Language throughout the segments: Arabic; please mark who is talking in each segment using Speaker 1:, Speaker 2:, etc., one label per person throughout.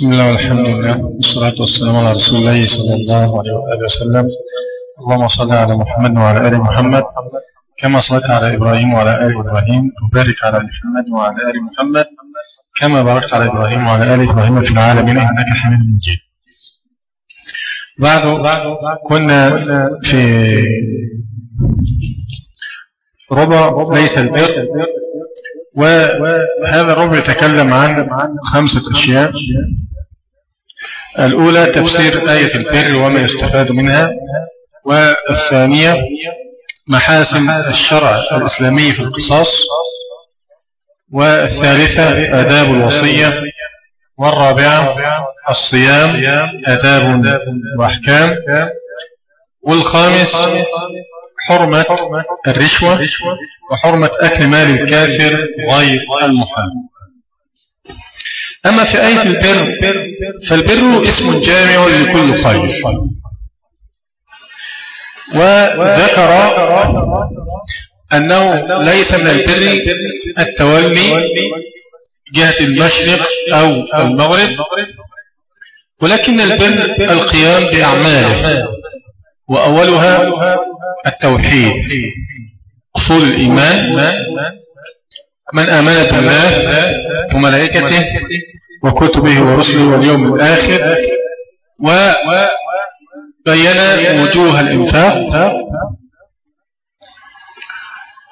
Speaker 1: بسم الله والحمد لله والصلاة والسلام على رسول الله صلى الله عليه وآله وسلم. اللهم صل على محمد وعلى آل محمد كما صليت على إبراهيم وعلى آل إبراهيم وبارك على محمد وعلى آل محمد كما باركت على إبراهيم وعلى آل إبراهيم في العالمين إنك حميد مجيد. بعد كنا في ربع ليس البر. وهذا الربع يتكلم عن خمسة أشياء. الأولى تفسير آية البر وما يستفاد منها. والثانية محاسن الشرع الإسلامي في القصاص. والثالثة آداب الوصية. والرابعة الصيام آداب وأحكام. والخامس حرمة الرشوة وحرمة أكل مال الكافر غير المحرم. أما في آية البر فالبر اسم جامع لكل خير. وذكر أنه ليس من البر التولي جهة المشرق أو المغرب ولكن البر القيام بأعماله. وأولها التوحيد أصول الإيمان من آمن بالله وملائكته وكتبه ورسله واليوم الآخر وبين وجوه الإنفاق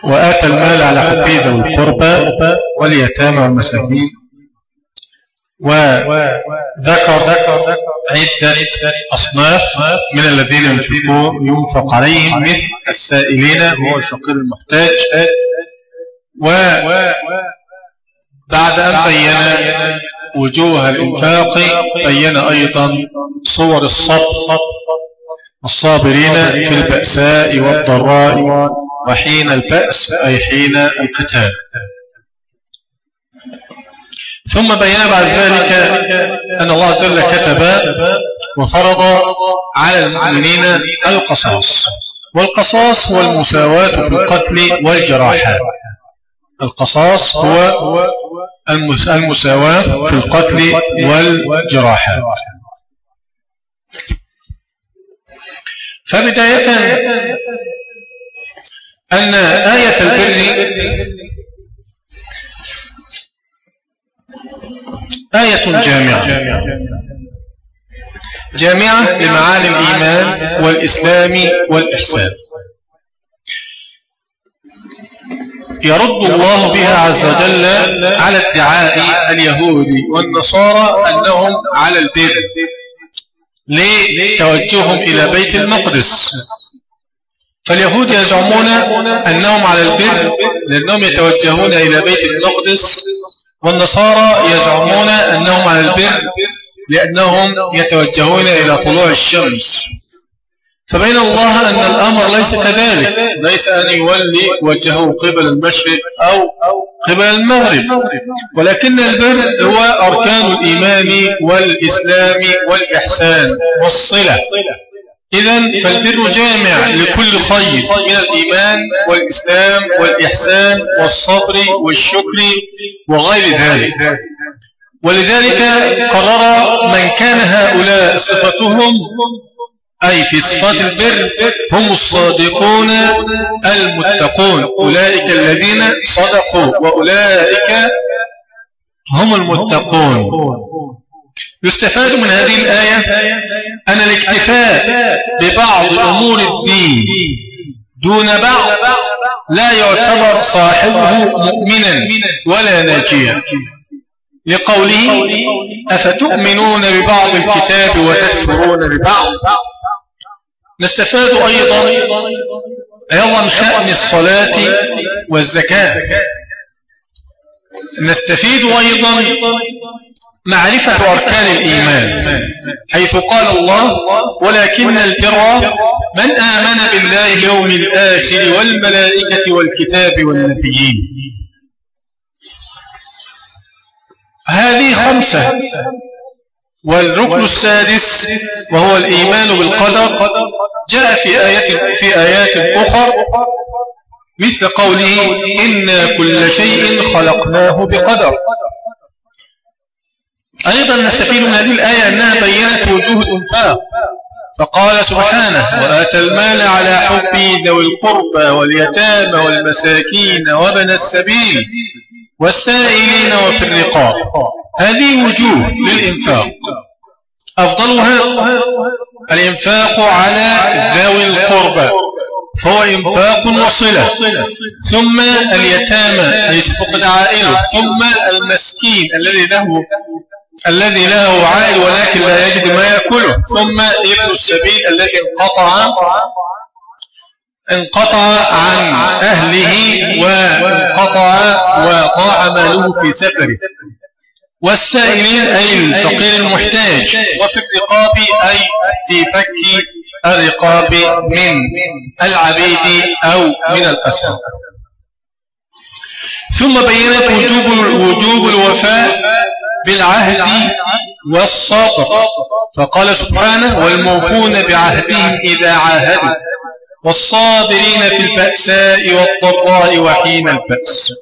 Speaker 1: وآتى المال على حبيده القربى واليتامى والمساكين. وذكر عدة أصناف من الذين ينفق عليهم مثل السائلين وهو الفقير المحتاج. وبعد أن بين وجوه الإنفاق بين أيضا صور الصبر الصابرين في البأساء والضراء وحين البأس أي حين القتال. ثم بيان بعد ذلك أن الله جل كتب وفرض على المؤمنين القصاص. والقصاص هو المساواة في القتل والجراح القصاص هو المساواة في القتل والجراح فبداية أن آية البر آية جامعة. جامعة لمعاني الإيمان والإسلام والإحسان. يرد الله بها عز وجل على ادعاء اليهود والنصارى أنهم على البر. لتوجههم إلى بيت المقدس. فاليهود يزعمون أنهم على البر لأنهم يتوجهون إلى بيت المقدس والنصارى يزعمون أنهم على البر لأنهم يتوجهون إلى طلوع الشمس. فبين الله أن الأمر ليس كذلك. ليس أن يولي وجهه قبل المشرق أو قبل المغرب. ولكن البر هو أركان الإيمان والإسلام والإحسان والصلة. إذا فالبر جامع لكل خير. من الإيمان والإسلام والإحسان والصبر والشكر وغير ذلك. ولذلك قرر من كان هؤلاء صفتهم أي في صفات البر هم الصادقون المتقون أولئك الذين صدقوا وأولئك هم المتقون. يستفاد من هذه الآية أن الاكتفاء ببعض أمور الدين دون بعض لا يعتبر صاحبه مؤمنا ولا ناجيا. لقوله أفتؤمنون ببعض الكتاب وتكفرون ببعض؟ نستفاد أيضا أيضا شأن الصلاة والزكاة. نستفيد أيضا معرفة أركان الإيمان حيث قال الله ولكن البر من آمن بالله يوم الآخر والملائكة والكتاب والنبيين هذه خمسة والركن السادس وهو الإيمان بالقدر جاء في آيات, في آيات أخر مثل قوله إنا كل شيء خلقناه بقدر أيضا نستفيد من هذه الآية أنها بيّنت وجوه الإنفاق فقال سبحانه وآتى المال على حب ذوي القربى واليتامى والمساكين وبن السبيل والسائلين وفي الرقاب. هذه وجوه للإنفاق. أفضلها الإنفاق على ذوي القربى. فهو إنفاق وصلة. ثم اليتامى ليس فقد عائله ثم المسكين الذي له الذي له عائل ولكن لا يجد ما يأكله. ثم ابن السبيل الذي انقطع انقطع عن أهله وانقطع وضاع ماله في سفره. والسائلين أي الفقير المحتاج وفي الرقاب أي في فك الرقاب من العبيد أو من الأسر. ثم بينت وجوب وجوب الوفاء بالعهد والصبر فقال سبحانه والموفون بعهدهم إذا عاهدوا والصابرين في البأساء والضراء وحين البأس.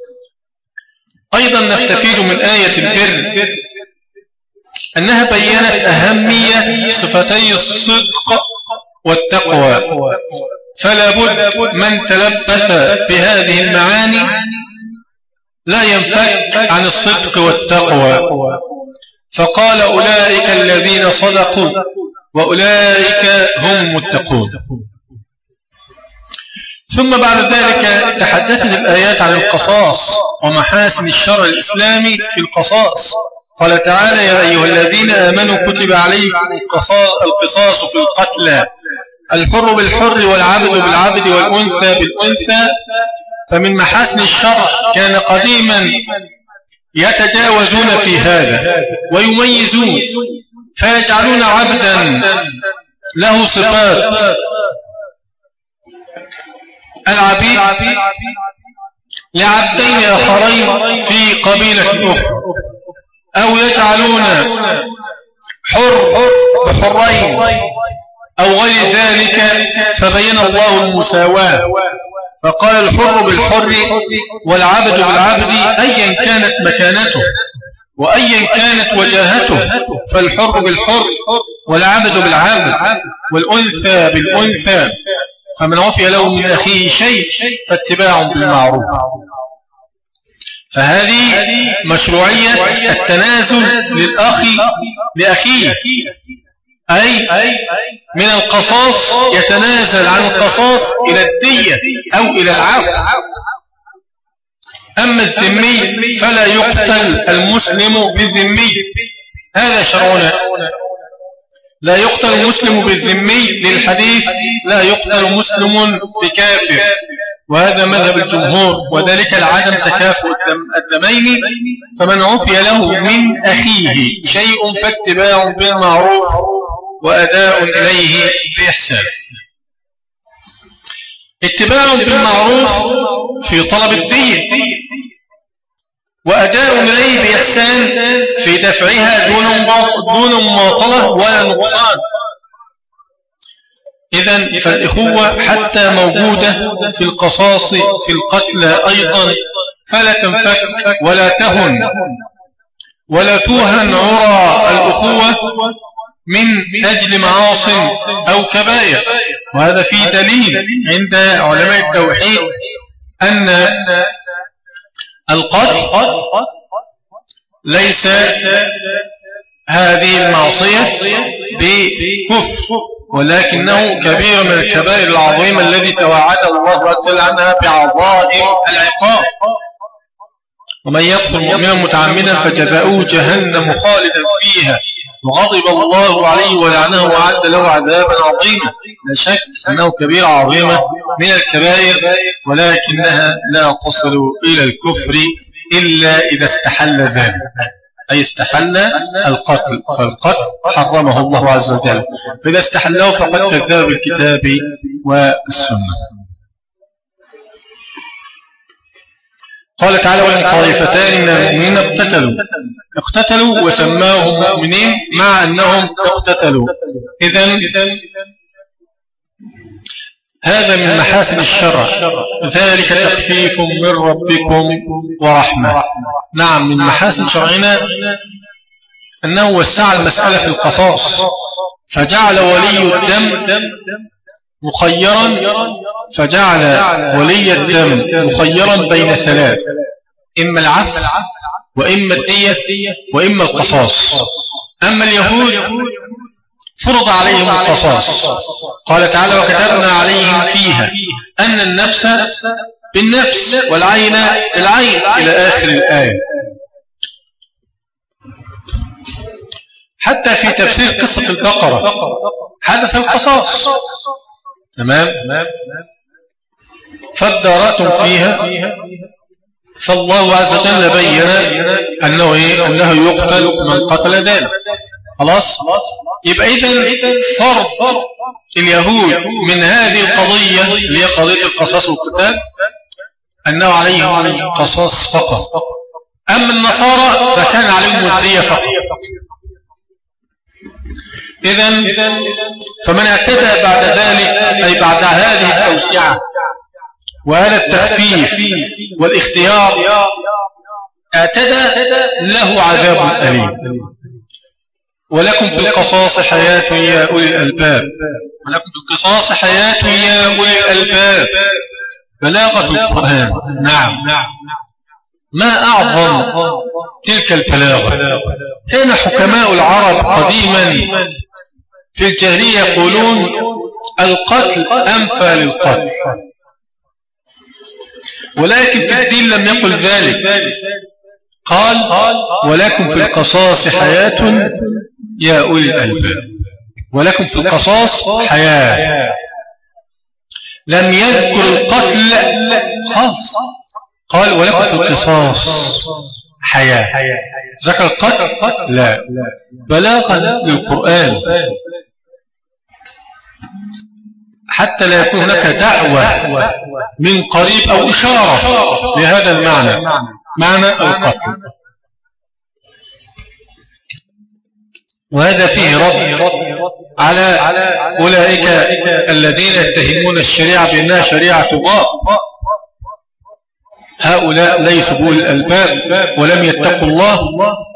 Speaker 1: أيضا نستفيد من آية البر أنها بيّنت أهمية صفتي الصدق والتقوى. فلا بد من تلبث بهذه المعاني لا ينفك عن الصدق والتقوى. فقال أولئك الذين صدقوا وأولئك هم متقون. ثم بعد ذلك تحدثت الآيات عن القصاص ومحاسن الشرع الإسلامي في القصاص. قال تعالى يا أيها الذين آمنوا كتب عليكم القصاص في القتلى الحر بالحر والعبد بالعبد والأنثى بالأنثى فمن محاسن الشرع كان قديما يتجاوزون في هذا ويميزون فيجعلون عبدا له صفات. العبيد لعبدين آخرين في قبيلة أخرى أو يجعلون حر بحرين أو غير ذلك فبين الله المساواة. فقال الحر بالحر والعبد بالعبد أيا كانت مكانته وأيا كانت وجاهته. فالحر بالحر والعبد بالعبد والأنثى بالأنثى فمن عفي له من أخيه شيء فاتباع بالمعروف. فهذه مشروعية التنازل للأخ لأخيه أي من القصاص يتنازل عن القصاص إلى الدية. أو إلى العفو. أما الذمي فلا يقتل المسلم بالذمي. هذا شرعنا. لا يقتل المسلم بالذمي للحديث لا يقتل مسلم بكافر. وهذا مذهب الجمهور وذلك لعدم تكافؤ الدمين فمن عفي له من أخيه. شيء فاتباع بالمعروف وأداء إليه بإحسان. اتباع بالمعروف في طلب الدين وأداء إليه بإحسان في دفعها دون دون مماطلة ولا نقصان. إذا فالإخوة حتى موجودة في القصاص في القتل أيضا فلا تنفك ولا تهن ولا توهن عرى الأخوة من أجل معاص أو كبائر. وهذا فيه دليل عند علماء التوحيد أن القتل ليس هذه المعصية بكفر ولكنه كبير من الكبائر العظيمة الذي توعد الله عز وجل عنها بعظائم العقاب. ومن يقتل مؤمنا متعمدا فجزاؤه جهنم خالدا فيها. وغضب الله عليه ولعنه وعد له عذابا عظيما. لا شك أنه كبيرة عظيمة من الكبائر ولكنها لا تصل إلى الكفر إلا إذا استحل ذلك. أي استحل القتل فالقتل حرمه الله عز وجل. فإذا استحله فقد كذب بالكتاب والسنة. قال تعالى وإن طائفتان من المؤمنين اقتتلوا. اقتتلوا وسماهم مؤمنين مع أنهم اقتتلوا. إذن هذا من محاسن الشرع. ذلك تخفيف من ربكم ورحمة. نعم من محاسن شرعنا أنه وسع المسألة في القصاص. فجعل ولي الدم مخيرا فجعل ولي الدم مخيرا بين ثلاث إما العفو وإما الدية وإما القصاص. أما اليهود فرض عليهم القصاص. قال تعالى وكتبنا عليهم فيها أن النفس بالنفس والعين بالعين. إلى آخر الآية. حتى في تفسير قصة البقرة حدث القصاص. تمام؟ فادارتم فيها فالله عز وجل بين أنه, إيه؟ أنه يقتل من قتل ذلك. خلاص؟ يبقى إذا فرض اليهود من هذه القضية اللي هي قضية القصاص والقتال أنه عليهم القصاص فقط. أما النصارى فكان عليهم الدية فقط. إذا فمن اعتدى بعد ذلك أي بعد هذه التوسعة وهذا التخفيف والاختيار اعتدى له عذاب أليم. ولكم في القصاص حياة يا أولي الألباب. ولكم في القصاص حياة يا أولي الألباب. بلاغة القرآن. نعم. ما أعظم تلك البلاغة؟ كان حكماء العرب قديما في الجاهلية يقولون القتل أنفى للقتل. ولكن في الدين لم يقل ذلك. قال ولكم في القصاص حياة يا أولي الألباب. ولكم في القصاص حياة. لم يذكر القتل خالص قال ولكم في القصاص حياة. ذكر القتل؟ لا. بلاغا للقرآن. حتى لا يكون هناك دعوة من قريب أو إشارة لهذا المعنى معنى القتل. وهذا فيه رد على أولئك الذين يتهمون الشريعة بأنها شريعة الله. هؤلاء ليسوا بول الألباب ولم يتقوا الله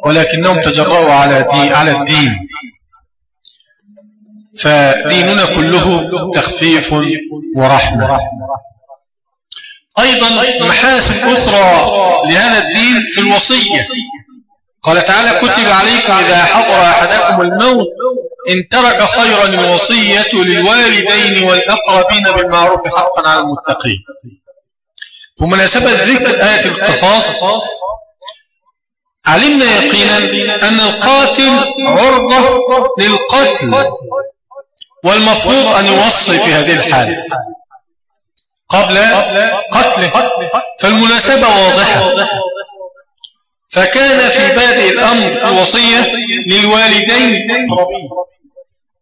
Speaker 1: ولكنهم تجرؤوا على على الدين. فديننا كله تخفيف ورحمة. أيضا محاسن أخرى لهذا الدين في الوصية. قال تعالى كتب عليكم إذا حضر أحدكم الموت إن ترك خيرا الوصية للوالدين والأقربين بالمعروف حقا على المتقين. ومناسبة ذكر آية القصاص علمنا يقينا أن القاتل عرضة للقتل والمفروض أن يوصي في هذه الحالة قبل قتله. فالمناسبة واضحة. فكان في بادئ الأمر في الوصية للوالدين.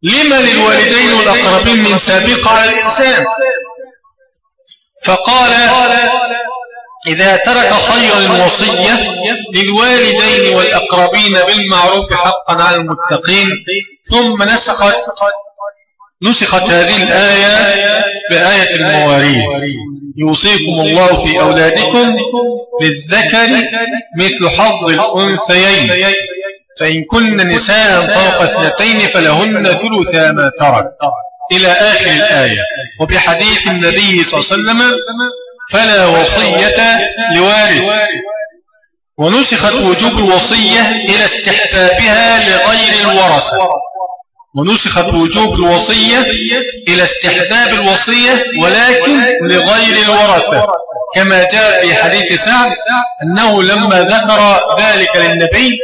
Speaker 1: لما للوالدين والأقربين من سابقة على الإنسان؟ فقال إذا ترك خير الوصية للوالدين والأقربين بالمعروف حقا على المتقين ثم نسخت نسخت هذه الآية بآية المواريث. يوصيكم الله في أولادكم للذكر مثل حظ الأنثيين. فإن كن نساء فوق اثنتين فلهن ثلث ما ترك. إلى آخر الآية. وبحديث النبي صلى الله عليه وسلم فلا وصية لوارث. ونسخت وجوب الوصية إلى استحبابها لغير الورثة. ونسخت وجوب الوصية إلى استحباب الوصية ولكن لغير الورثة. كما جاء في حديث سعد أنه لما ذكر ذلك للنبي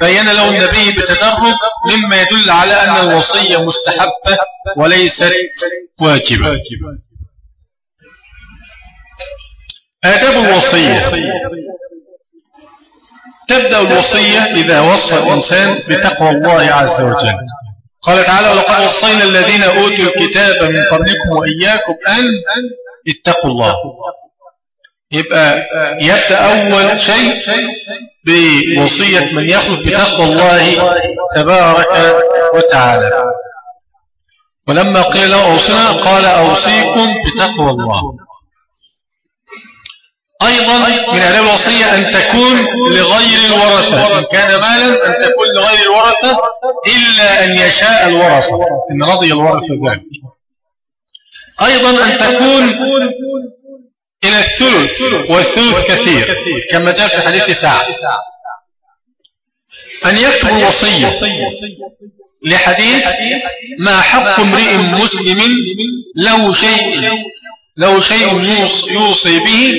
Speaker 1: بين له النبي بتدرج مما يدل على أن الوصية مستحبة وليست واجبة. آداب الوصية. تبدأ الوصية إذا وصى الإنسان بتقوى الله عز وجل. قال تعالى ولقد وصينا الذين أوتوا الكتاب من قبلكم وإياكم أن اتقوا الله. يبقى يبدأ أول شيء بوصية من يخلف بتقوى الله تبارك وتعالى. ولما قيل أوصنا قال أوصيكم بتقوى الله. أيضا من آداب الوصية أن تكون لغير الورثة إن كان مالا أن تكون لغير الورثة إلا أن يشاء الورثة إن رضي الورثة ذلك أيضا أن تكون إلى الثلث والثلث كثير كما جاء في حديث سعد. أن يكتب الوصية لحديث ما حق امرئ مسلم له شيء له شيء يوصي به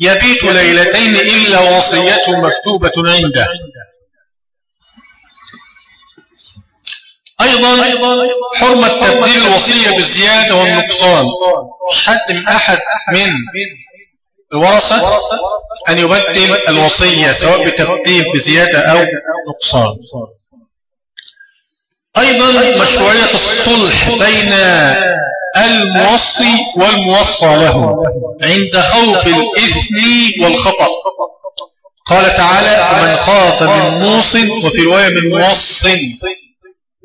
Speaker 1: يبيت ليلتين إلا وصيته مكتوبة عنده. أيضا حرمة تبديل الوصية بالزيادة والنقصان. من أحد من الورثة أن يبدل الوصية سواء بتبديل بزيادة أو نقصان. أيضا مشروعية الصلح بين الموصي والموصى له عند خوف الإثم والخطأ. قال تعالى فمن خاف من موص وفي رواية من موص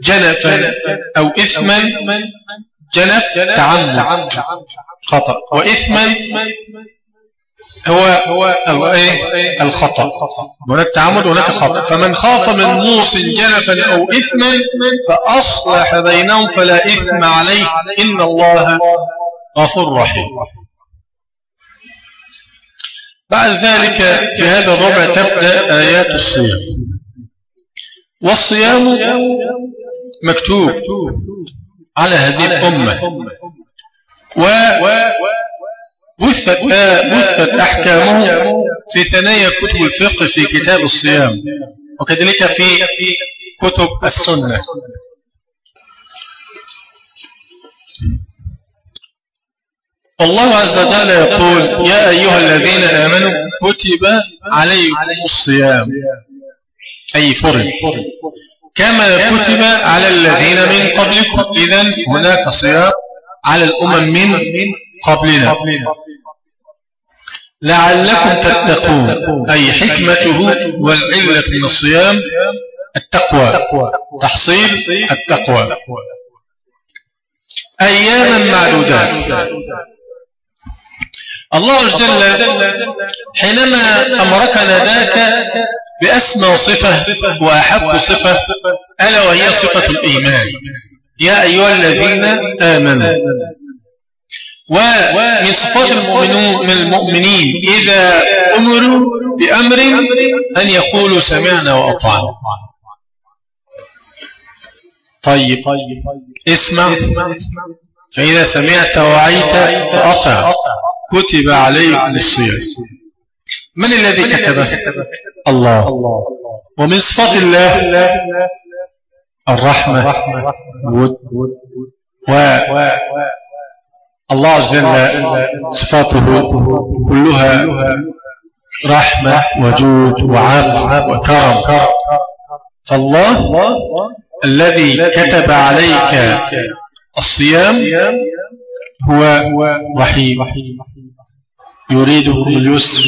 Speaker 1: جنفا أو إثما جنف تعمد خطأ. وإثما هو هو إيه؟ الخطأ. هناك تعمد وهناك خطأ. فمن خاف من موص جنفا أو إثما فأصلح بينهم فلا إثم عليه. إن الله غفور رحيم. بعد ذلك في هذا الربع تبدأ آيات الصيام. والصيام مكتوب على هذه الأمة. و بثت, بثت أحكامه في ثنايا كتب الفقه في كتاب الصيام. وكذلك في كتب السنة. والله عز وجل يقول يا أيها الذين آمنوا كتب عليكم الصيام. أي فرد كما كتب على الذين من قبلكم. إذن هناك صيام على الأمم من قبلنا. لعلكم تتقون أي حكمته والعلة من الصيام التقوى تحصيل التقوى. أياما معدودات. الله عز وجل حينما أمركنا ذاك بأسمى صفة وأحب صفة ألا وهي صفة الإيمان. يا أيها الذين آمنوا. ومن صفات المؤمنين, من المؤمنين. إذا أمروا بأمر أن يقولوا سمعنا وأطعنا. طيب اسمع. فإذا سمعت وعيت فأطع. كتب عليكم الصيام. من الذي كتبه؟ الله. ومن صفات الله الرحمة. و الله عز وجل صفاته كلها رحمة وجود وعفو وكرم. فالله الذي كتب عليك الصيام هو رحيم يريدكم اليسر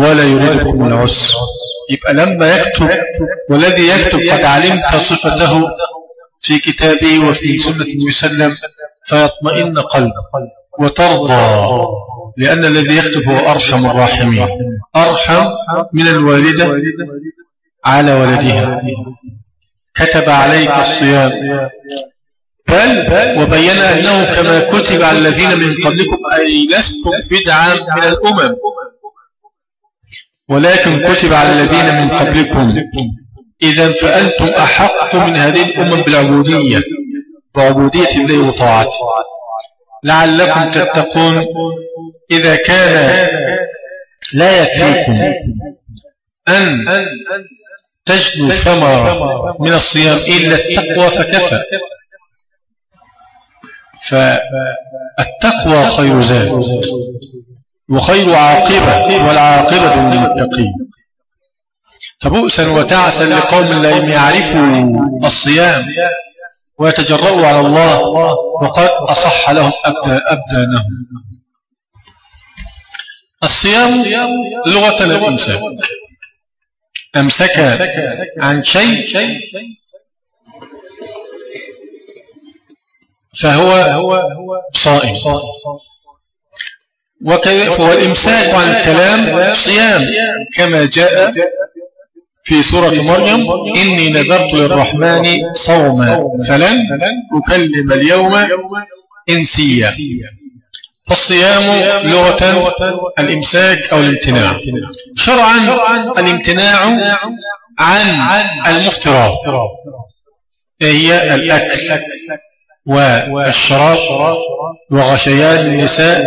Speaker 1: ولا يريدكم العسر. يبقى لما يكتب والذي يكتب قد علمت صفته في كتابه وفي سنة المسلم فيطمئن قلبه. وترضى لأن الذي يكتب هو أرحم الراحمين. أرحم من الوالدة على ولدها. كتب عليك الصيام. بل وبين أنه كما كتب على الذين من قبلكم أي لستم بدعا من الأمم. ولكن كتب على الذين من قبلكم. إذا فأنتم أحق من هذه الأمم بالعبودية. بعبودية الله وطاعته. لعلكم تتقون. إذا كان لا يكفيكم أن تجدوا ثمرة من الصيام إلا التقوى فكفى. فالتقوى خير زاد وخير عاقبة والعاقبة للمتقين. فبؤسا وتعسا لقوم لم يعرفوا الصيام. ويتجرؤوا على الله وقد أصح لهم أبدانهم. الصيام لغة الإمساك أمسك عن شيء فهو صائم. والإمساك عن الكلام صيام كما جاء في سورة مريم إني نذرت للرحمن صوما فلن أكلم اليوم إنسيا. فالصيام لغة الإمساك أو الامتناع. شرعا الامتناع عن المفترات هي الأكل والشراب وغشيان النساء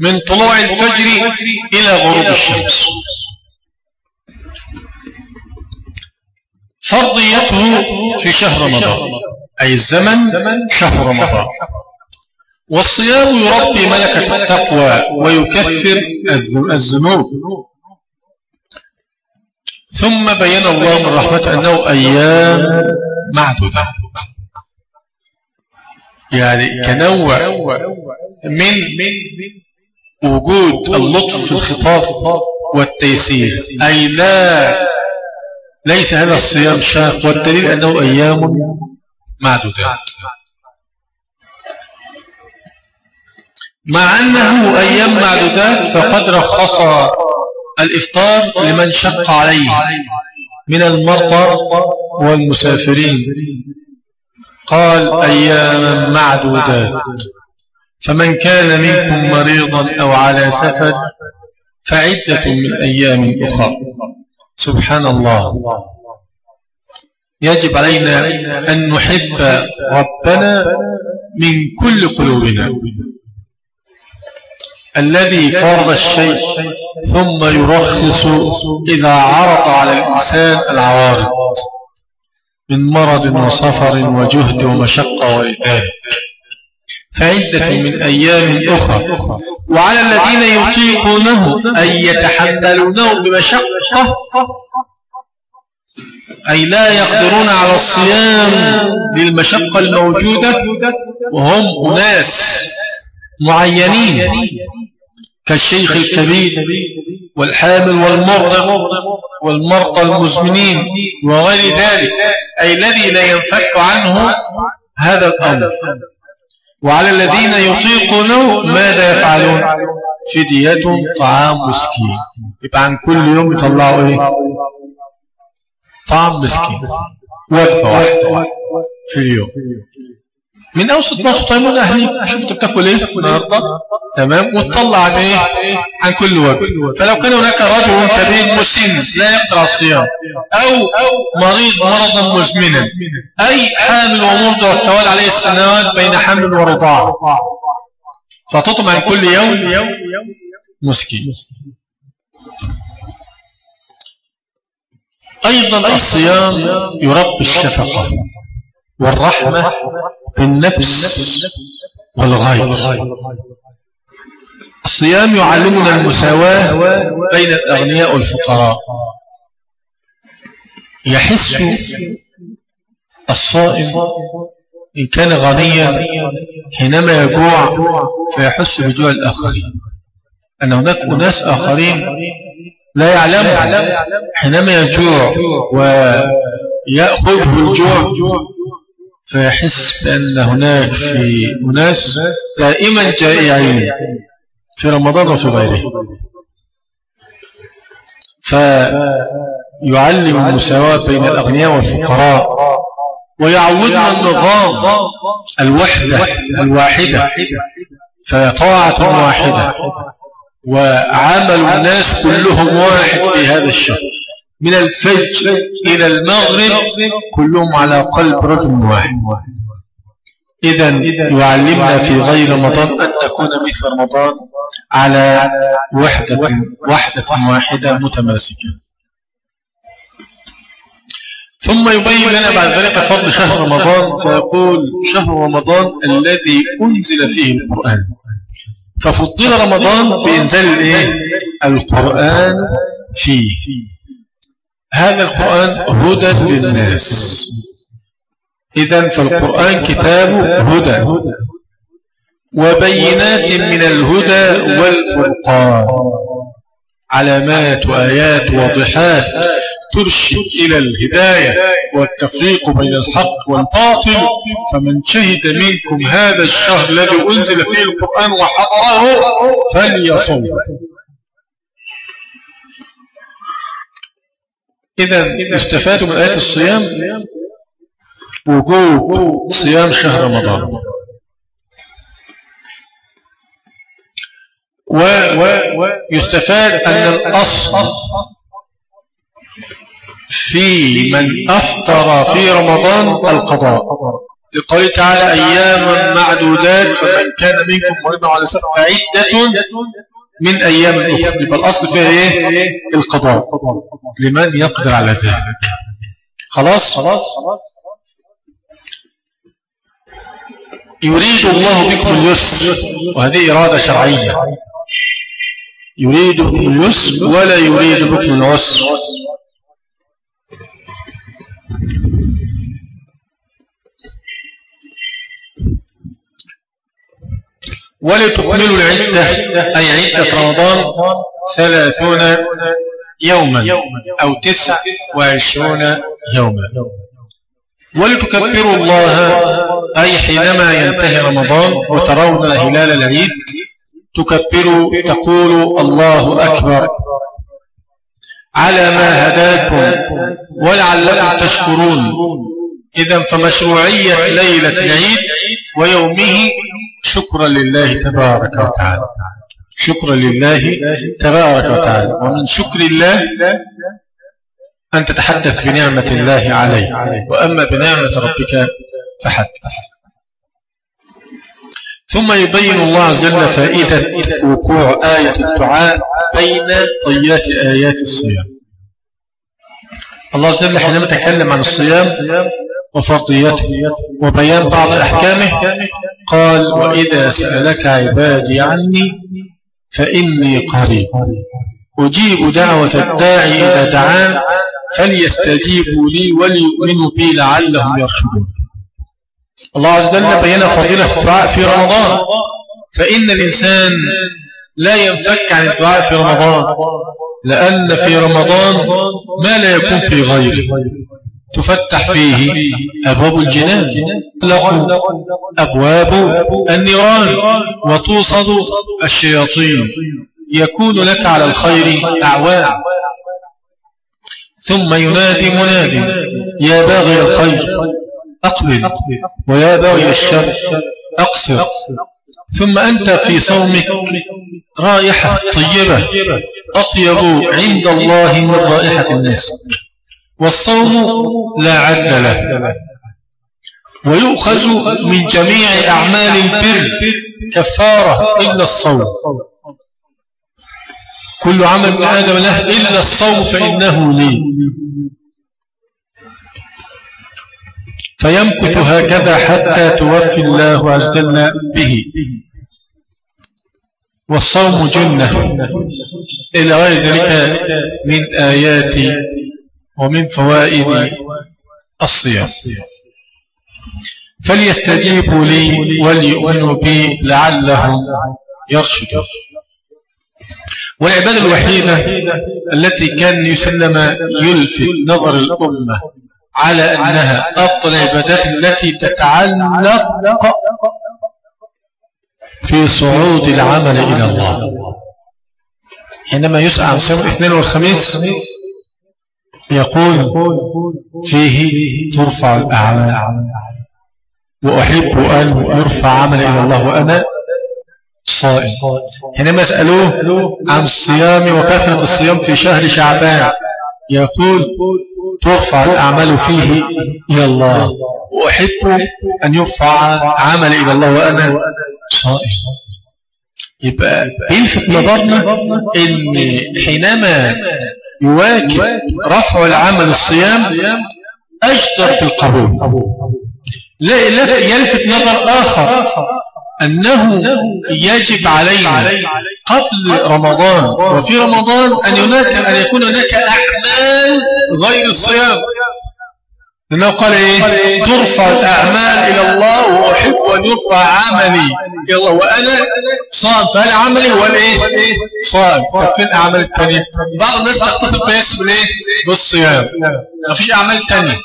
Speaker 1: من طلوع الفجر إلى غروب الشمس. فرضيته في شهر رمضان. أي الزمن شهر رمضان. والصيام يربي ملكة التقوى ويكفر الذنوب. ثم بين الله من رحمته أنه أيام معدودة. يعني كنوع من وجود اللطف في الخطاب والتيسير. أي لا ليس هذا الصيام شاق والدليل أنه أيام معدودات مع أنه أيام معدودات فقد رخص الإفطار لمن شق عليه من المرضى والمسافرين. قال أياما معدودات فمن كان منكم مريضا أو على سفر فعدة من أيام أخرى. سبحان الله. يجب علينا أن نحب ربنا من كل قلوبنا. الذي فرض الشيء ثم يرخص إذا عرض على الإنسان العوارض من مرض وسفر وجهد ومشقة وإذان فعدة من أيام أخرى وعلى الذين يطيقونه أن يتحملونه بمشقة أي لا يقدرون على الصيام للمشقة الموجودة وهم أناس معينين كالشيخ الكبير والحامل والمرضى والمرضى المزمنين وغير ذلك أي الذي لا ينفك عنه هذا الأمر. وعلى الذين يطيقونه ماذا يفعلون؟ فدية طعام مسكين. يبقى عن كل يوم يطلعوا إيه؟ طعام مسكين. وجبة واحدة في اليوم. من أوسط ما تطعمون أهلي. شفت بتاكل إيه؟ النهاردة. تمام؟ وتطلع عن إيه؟ عن كل وجه. فلو كان هناك رجل كبير مسن لا يقدر على الصيام أو مريض مرضا مزمنا أي حامل ومرضى والتوالي عليه السنوات بين حمل ورضاعة. فتطعم عن كل يوم مسكين. أيضا الصيام يربي الشفقة والرحمة بالنفس والغاية. الصيام يعلمنا المساواة بين الأغنياء والفقراء. يحس الصائم إن كان غنيا حينما يجوع فيحس بجوع الآخرين. أن هناك أناس آخرين لا يعلم حينما يجوع ويأخذه الجوع فيحس بأن هناك في أناس دائما جائعين في رمضان وفي غيره. فيعلم المساواة بين الأغنياء والفقراء ويعودنا النظام الوحدة الواحدة. فطاعة واحدة وعمل الناس كلهم واحد في هذا الشهر من الفجر إلى المغرب كلهم على قلب رجل واحد. إذا يعلمنا في غير رمضان أن نكون مثل رمضان على وحدة, وحدة واحدة متماسكة. ثم يبين لنا بعد ذلك فضل شهر رمضان فيقول شهر رمضان الذي أنزل فيه القرآن. ففضل رمضان بإنزال القرآن فيه. هذا القرآن هدى للناس. إذا فالقرآن كتاب هدى. وبينات من الهدى والفرقان. علامات وآيات واضحات ترشد إلى الهداية والتفريق بين الحق والباطل. فمن شهد منكم هذا الشهر الذي أنزل فيه القرآن وحضره فليصوم. إذا استفادوا من آية الصيام وجوب صيام شهر رمضان. ويستفاد أن الأصل في من أفطر في رمضان القضاء. لقوله تعالى أياما معدودات فمن كان منكم مريضا على سفر فعدة من أيام أخرى. يبقى الأصل فيها إيه؟ القضاء. لمن يقدر على ذلك. خلاص؟ خلاص يريد الله بكم اليسر وهذه إرادة شرعية. يريد بكم اليسر ولا يريد بكم العسر. ولتكملوا العدة أي عدة رمضان ثلاثون يوما أو تسع وعشرون يوما. ولتكبروا الله أي حينما ينتهي رمضان وترون هلال العيد تكبروا تقولوا الله أكبر. على ما هداكم ولعلكم تشكرون. إذا فمشروعية ليلة العيد ويومه شكرا لله تبارك وتعالى. شكرا لله تبارك وتعالى. ومن شكر الله أن تتحدث بنعمة الله عليه وأما بنعمة ربك فحدث. ثم يبين الله عز وجل فائدة وقوع آية الدعاء بين طيات آيات الصيام. الله عز وجل حينما تكلم عن الصيام وفرضيته وبيان بعض أحكامه قال وإذا سألك عبادي عني فإني قريب. أجيب دعوة الداعي إذا دعان فليستجيبوا لي وليؤمنوا بي لعلهم يرشدون. الله عز وجل بين فضيلة الدعاء في رمضان. فإن الإنسان لا ينفك عن الدعاء في رمضان لأن في رمضان ما لا يكون في غيره. تفتح فيه أبواب الجنان. لقوا أبواب النيران وتوصد الشياطين. يكون لك على الخير أعوان ثم ينادي مناد. يا باغي الخير أقبل. ويا باغي الشر أقصر. ثم أنت في صومك رائحة طيبة. أطيب عند الله من رائحة الناس والصوم لا عدل له. ويؤخذ من جميع أعمال البر كفارة إلا الصوم. كل عمل من آدم له إلا الصوم فإنه لي. فيمكث هكذا حتى توفي الله عز وجل به. والصوم جنة. إلى غير ذلك من آيات ومن فوائد الصيام. فليستجيبوا لي وليؤمنوا بي لعلهم يرشدون. والعبادة الوحيدة التي كان يسلم يلفت نظر الأمة على أنها أفضل العبادات التي تتعلق في صعود العمل إلى الله. حينما يسأل عن صيام الاثنين والخميس يقول فيه ترفع الأعمال. وأحب أن يرفع عمل إلى الله وأنا صائم. حينما يسألوه عن الصيام وكثرة الصيام في شهر شعبان يقول ترفع الأعمال فيه إلى الله. وأحب أن يرفع عمل إلى الله وأنا صائم. يبقى بيلفت نظرنا إن حينما يواجب رفع العمل الصيام أجدر في القبول. لا يلفت نظر آخر أنه يجب علينا قبل رمضان وفي رمضان أن, أن يكون هناك أعمال غير الصيام. لأنه قال إيه؟ ترفع الأعمال إلى الله وأحب أن يرفع عملي. إلى الله وأنا صائم فهل عملي ولا إيه صائم فين الأعمال التانية؟ بعض الناس تختصر بس بالإيه بالصيام. ما فيش أعمال تانية.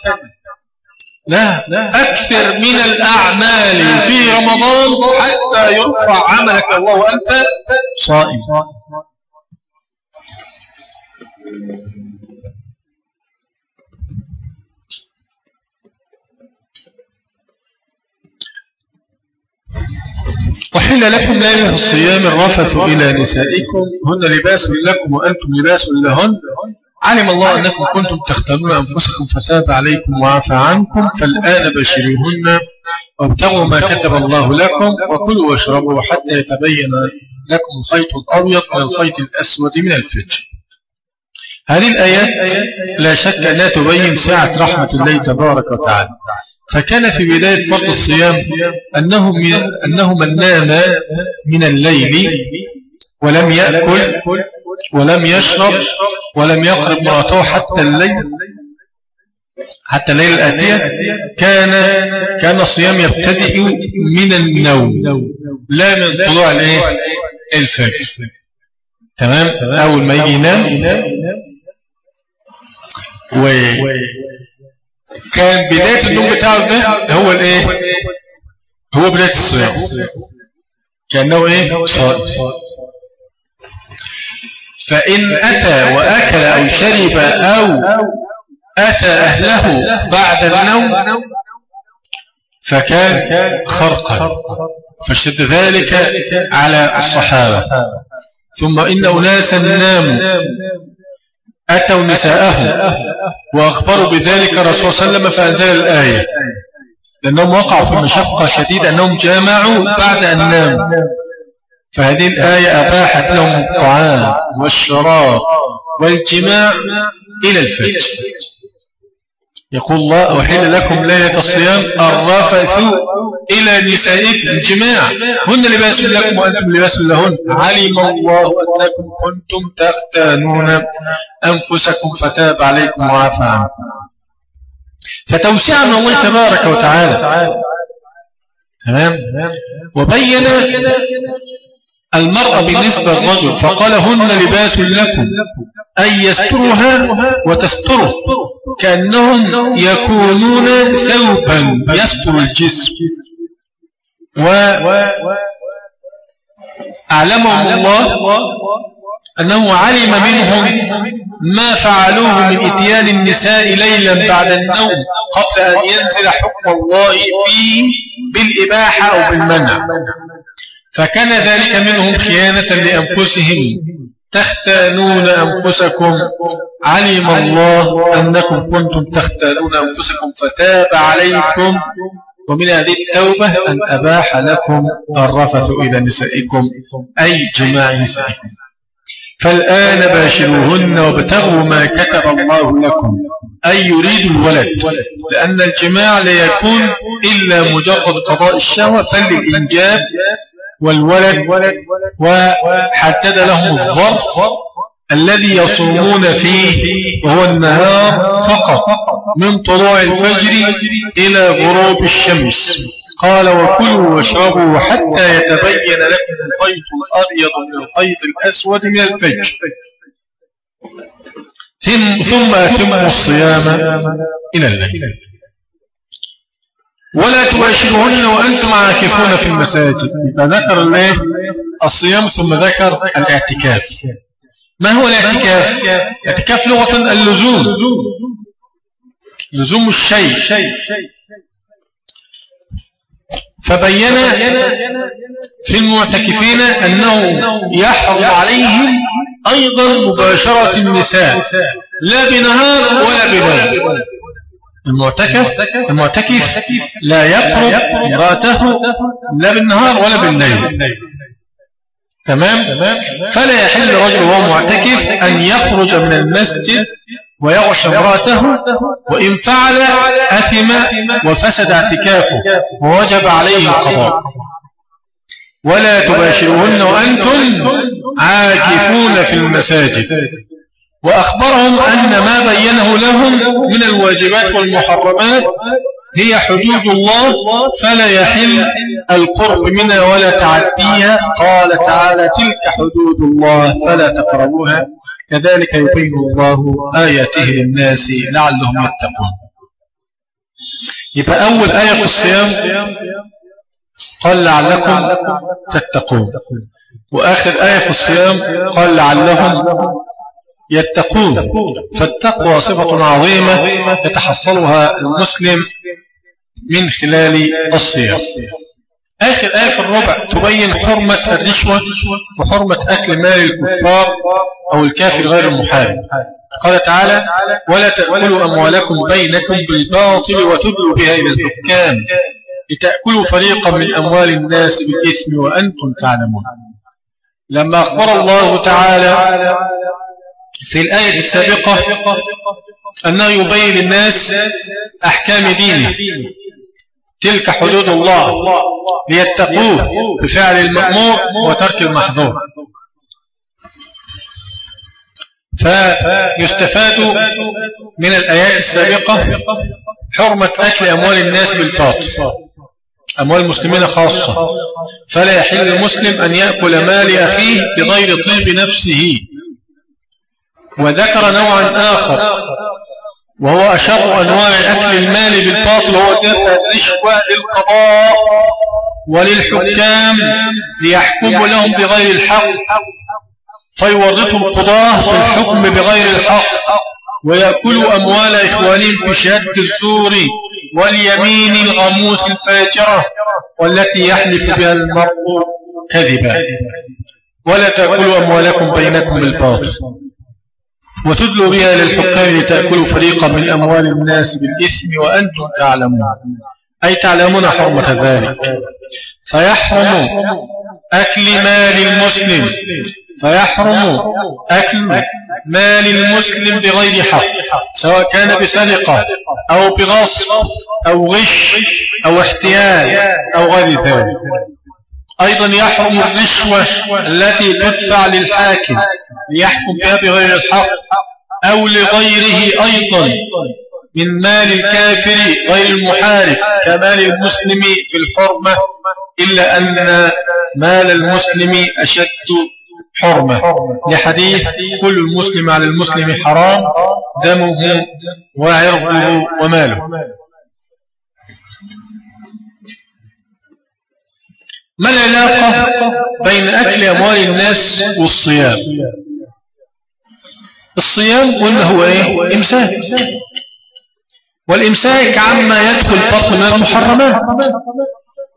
Speaker 1: لا أكثر من الأعمال في رمضان حتى يرفع عملك. الله وأنت صائم. وحل لكم ليلة الصيام الرفث إلى نسائكم. هن لباس لكم وأنتم لباس لهن. علم الله أنكم كنتم تختارون أنفسكم فتاب عليكم وعفى عنكم. فالآن بشريهن وابتغوا ما كتب الله لكم وكلوا واشربوا حتى يتبين لكم الخيط الأبيض من الخيط الأسود من الفجر. هذه الآيات لا شك أنها تبين ساعة رحمة الله تبارك وتعالى. فكان في بداية فرض الصيام أنه من, أنه من نام من الليل ولم يأكل ولم يشرب ولم يقرب مراته حتى الليل. حتى الليل الآتية كان كان الصيام يبتدئ من النوم لا من طلوع الفجر. تمام؟ أول ما يجي ينام. وكان بداية النوم بتاعه ده هو الايه؟ هو بداية الصيام كأنه إيه؟ صائم فإن أتى وأكل أو شرب أو أتى أهله بعد النوم فكان خرقا. فاشتد ذلك على الصحابة. ثم إن أناسا ناموا. أتوا نساءهم وأخبروا بذلك الرسول صلى الله عليه وسلم فأنزل الآية. لأنهم وقعوا في مشقة شديدة أنهم جامعوا بعد أن ناموا. فهذه الآية أباحت لهم الطعام والشراب والجماع إلى الفجر. يقول الله أحل لكم ليلة الصيام الرفث إلى نسائكم الجماع هن لباس لكم وأنتم لباس لهن. علم الله أنكم كنتم تختانون أنفسكم فتاب عليكم وعفى عنكم. من الله تبارك وتعالى. تمام؟ وبين المرأة بالنسبة للرجل فقال هن لباس لكم أن يسترها وتستره كأنهم يكونون ثوبا يستر الجسم. وأعلمهم الله أنه علم منهم ما فعلوه من إتيان النساء ليلا بعد النوم قبل أن ينزل حكم الله فيه بالإباحة أو بالمنع. فكان ذلك منهم خيانة لأنفسهم. تختانون أنفسكم. علم الله أنكم كنتم تختانون أنفسكم فتاب عليكم. ومن هذه التوبة أن أباح لكم الرفث إلى نسائكم. أي جماع نسائكم. فالآن باشروهن وابتغوا ما كتب الله لكم. أي يريد الولد. لأن الجماع لا يكون إلا مجرد قضاء الشهوة فللإنجاب. والولد وحدد لهم الظرف الذي يصومون فيه وهو النهار فقط من طلوع الفجر إلى غروب الشمس. قال وكلوا واشربوا حتى يتبين لكم الخيط الأبيض من الخيط الأسود من الفجر. ثم أتموا الصيام إلى الليل. ولا تباشرهن وأنتم عاكفون في المساجد. فذكر الله الصيام ثم ذكر الاعتكاف. ما هو الاعتكاف؟ الاعتكاف لغة اللزوم. لزوم الشيء. فبين في المعتكفين أنه يحرم عليهم أيضا مباشرة النساء. لا بنهار ولا بليل. المعتكف المعتكف لا يقرب امراته لا بالنهار ولا بالليل. تمام؟ فلا يحل رجل وهو معتكف أن يخرج من المسجد ويغش امراته وإن فعل أثم وفسد اعتكافه ووجب عليه القضاء. ولا تباشرون وأنتم عاكفون في المساجد. وأخبرهم أن ما بينه لهم من الواجبات والمحرمات هي حدود الله فلا يحل القرب منها ولا تعديها. قال تعالى تلك حدود الله فلا تقربوها. كذلك يبين الله آياته للناس لعلهم يتقون. يبقى أول آية الصيام قال لعلكم تتقون. وآخر آية الصيام قال لعلهم يتقون. فالتقوى صفة عظيمة يتحصلها المسلم من خلال الصيام. آخر آية في الربع تبين حرمة الرشوة وحرمة أكل مال الكفار أو الكافر غير المحارب قال تعالى ولا تأكلوا أموالكم بينكم بالباطل وتدلوا بها إلى الحكام لتأكلوا فريقا من أموال الناس بالإثم وأنتم تعلمون. لما أخبر الله تعالى في الآية السابقة أنه يبين للناس أحكام دينه. تلك حدود الله. ليتقوه بفعل المأمور وترك المحظور. فيستفاد من الآيات السابقة حرمة أكل أموال الناس بالباطل. أموال المسلمين خاصة. فلا يحل المسلم أن يأكل مال أخيه بغير طيب نفسه. وذكر نوعا آخر وهو أشر أنواع أكل المال بالباطل وهو دفع الرشوة للقضاء وللحكام ليحكموا لهم بغير الحق فيورطوا القضاة في الحكم بغير الحق ويأكلوا أموال إخوانهم في شهادة الزور واليمين الغموس الفاجرة والتي يحلف بها المرء كذبا. ولا تأكلوا أموالكم بينكم بالباطل. وتدلوا بها للحكام لتأكلوا فريقا من أموال الناس بالإثم وأنتم تعلمون. أي تعلمون حرمة ذلك. فيحرم أكل مال المسلم. فيحرم أكل مال المسلم بغير حق. سواء كان بسرقة أو بغصب أو غش أو احتيال أو غير ذلك. أيضا يحرم الرشوة التي تدفع للحاكم ليحكم بها بغير الحق أو لغيره أيضا من مال الكافر غير المحارب كمال المسلم في الحرمة إلا أن مال المسلم أشد حرمة. لحديث كل المسلم على المسلم حرام دمه وعرضه وماله. ما العلاقة بين أكل أموال الناس والصيام؟ الصيام قلنا هو إيه؟ إمساك. والإمساك عما يدخل بطن من المحرمات.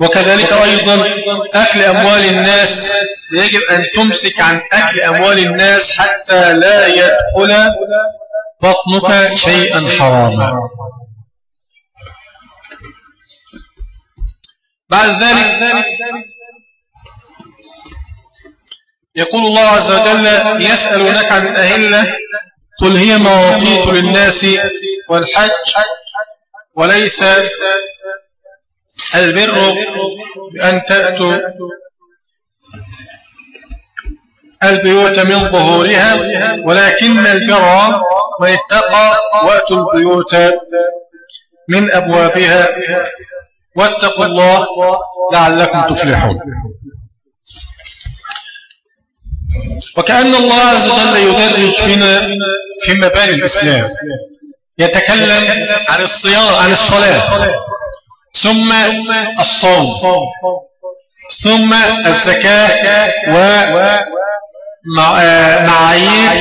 Speaker 1: وكذلك أيضا أكل أموال الناس يجب أن تمسك عن أكل أموال الناس حتى لا يدخل بطنك شيئا حراما. بعد ذلك يقول الله عز وجل يسألونك عن الأهلة قل هي مواقيت للناس والحج وليس البر بأن تأتوا البيوت من ظهورها ولكن البر من اتقى وأتوا البيوت من أبوابها. واتقوا الله لعلكم تفلحون. وكأن الله عز وجل يدرج بنا في مباني الإسلام. يتكلم عن الصيام عن الصلاة ثم الصوم ثم الزكاة ومعايير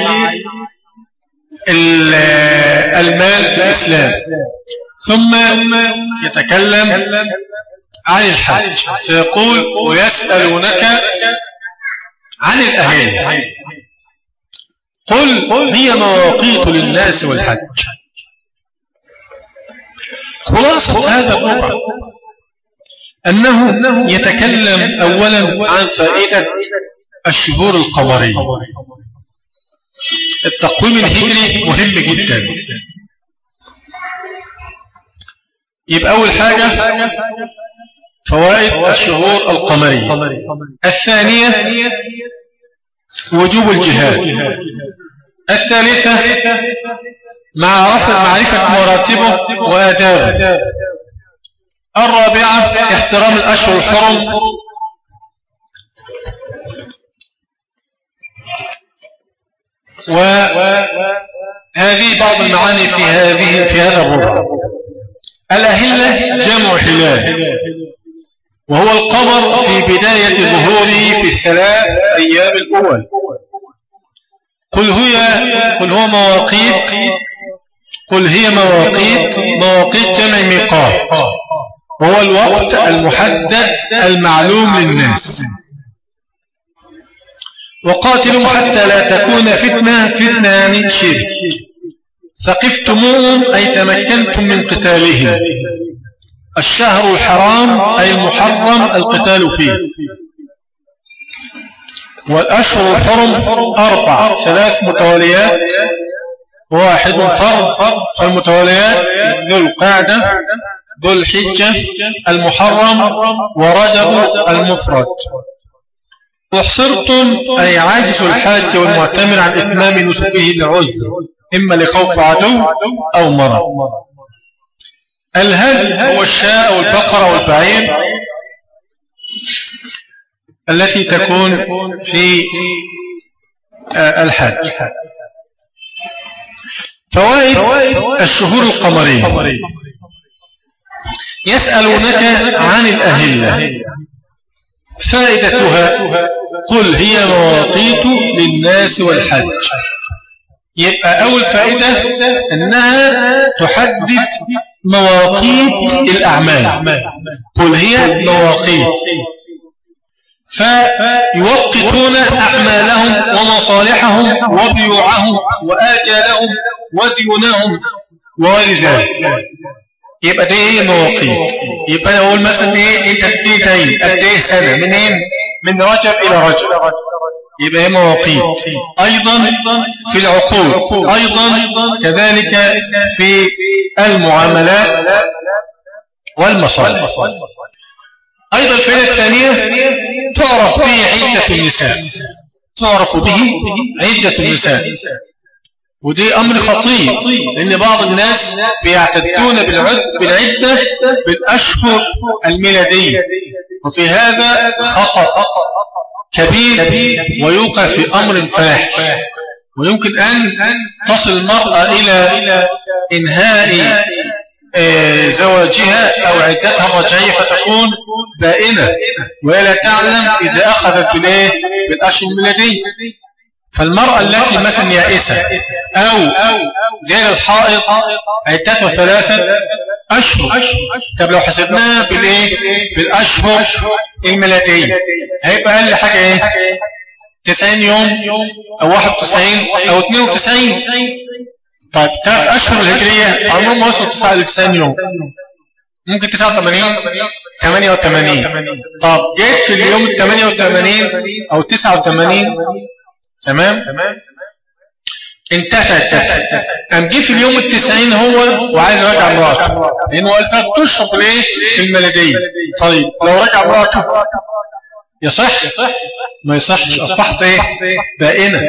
Speaker 1: المال في الإسلام. ثم يتكلم عن الحج. فيقول ويسألونك عن الأهالي قل هي مواقيت للناس والحج. خلاصة هذا الربع أنه يتكلم أولا عن فائدة الشهور القمرية. التقويم الهجري مهم جدا. يبقى أول حاجة فوائد الشهور القمرية. الثانية وجوب الجهاد. الثالثة معرفة, معرفة مراتبه وآدابه. الرابعة احترام الأشهر الحرم. وهذه بعض المعاني في هذه في هذا الربع. الأهلة جمع حلال. وهو القمر في بداية ظهوره في الثلاث أيام الأول. قل هي قل هو مواقيت قل هي مواقيت مواقيت جمع ميقات. وهو الوقت المحدد المعلوم للناس. وقاتلوا حتى لا تكون فتنة فتنة يعني شرك. ثقفتموهم أي تمكنتم من قتالهم. الشهر الحرام أي المحرم القتال فيه. والأشهر الحرم أربع ثلاث متواليات واحد فرض فالمتواليات ذو القعدة ذو الحجة المحرم ورجب المفرد. وحصرتم أي عاجز الحاج والمعتمر عن إتمام نسبه لعذر إما لخوف عدو أو مرض. الهدي هو الشاء والبقرة والبعير التي تكون في آه، الحج فوائد الشهور القمرية. يسألونك عن الأهلة. فائدتها قل هي مواقيت للناس والحج. يبقى أول فائدة أنها تحدد مواقيت الأعمال. قل هي مواقيت. فيوقتون أعمالهم ومصالحهم وبيوعهم وآجالهم وديونهم وغير ذلك يبقى دي إيه مواقيت؟ يبقى أقول مثلا إيه؟ انت تدي دين قد إيه سنة؟ منين؟ من رجب إلى رجب. يبقى مواقيت أيضا في العقود. أيضا كذلك في المعاملات والمصالح. أيضا الفئه الثانية تعرف به عدة النساء. تعرف به عدة النساء. ودي أمر خطير لأن بعض الناس بيعتدون بالعد بالعدة بالأشهر الميلادية. وفي هذا خطأ. كبير ويوقع في أمر فاحش. ويمكن أن تصل المرأة إلى إنهاء آه، زواجها أو عدتها. الرجعية فتكون بائنة. وهي لا تعلم إذا أخذت بالأشهر الميلادية فالمرأة التي مثلا يائسة أو غير الحائط عدتها ثلاثة أشهر. طب لو حسبناها بالإيه؟ بالأشهر الميلادية. هيبقى أقل حاجة إيه؟ 90 يوم أو 91 أو 92 طيب ثلاث أشهر الهجرية عمرهم ما وصلوا 99 يوم. ممكن 89 88 طب جيت في اليوم ال 88 أو 89 تمام؟ انتهت التدخل قام جه في اليوم التسعين هو وعايز يراجع مراته. لأنه قال ثلاث اشهر إيه في الميلادية؟ طيب لو رجع مراته. يصح ما يصحش. أصبحت إيه؟ بائنه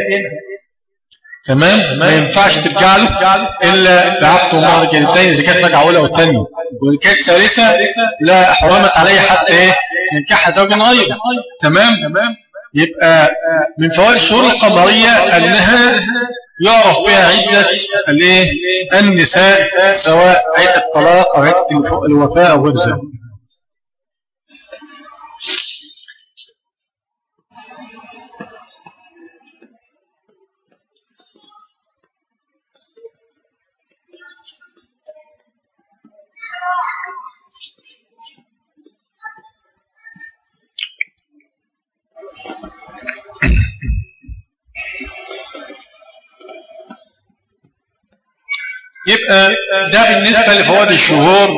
Speaker 1: تمام؟ ما ينفعش ترجع له إلا بعقد ومهر جلدين إذا كانت رجعه أولى والثانيه وان كانت ثالثة لا حرمت عليه حتى إيه؟ ينكح زوجا غيره تمام؟ يبقى من فوائد الشهور القمرية أنها يعرف بها عدة النساء سواء عدة الطلاق أو عدة الوفاء أو غير ذلك يبقى ده بالنسبة لفوائد الشهور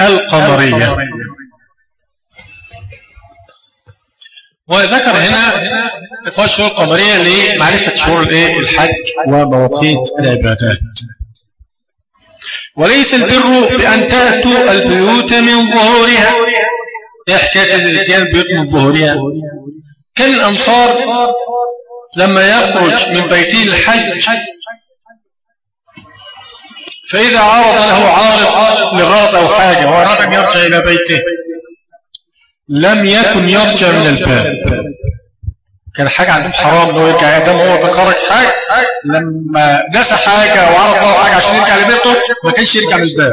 Speaker 1: القمرية. وذكر هنا فوائد الشهور القمرية لمعرفة شهور الحج ومواقيت العبادات. وليس البر بأن تأتوا البيوت من ظهورها. إيه حكاية الإتيان البيوت من ظهورها؟ كان الأنصار لما يخرج من بيته الحج فإذا عرض له عارض لغرض أو حاجة وأراد أن يرجع إلى بيته. لم يكن يرجع من الباب. كان حاجة عندهم حرام انه يرجع يدم هو تخرج حاجة. لما دس حاجة وعرض له حاجة عشان يرجع لبيته ما كانش يرجع من الباب.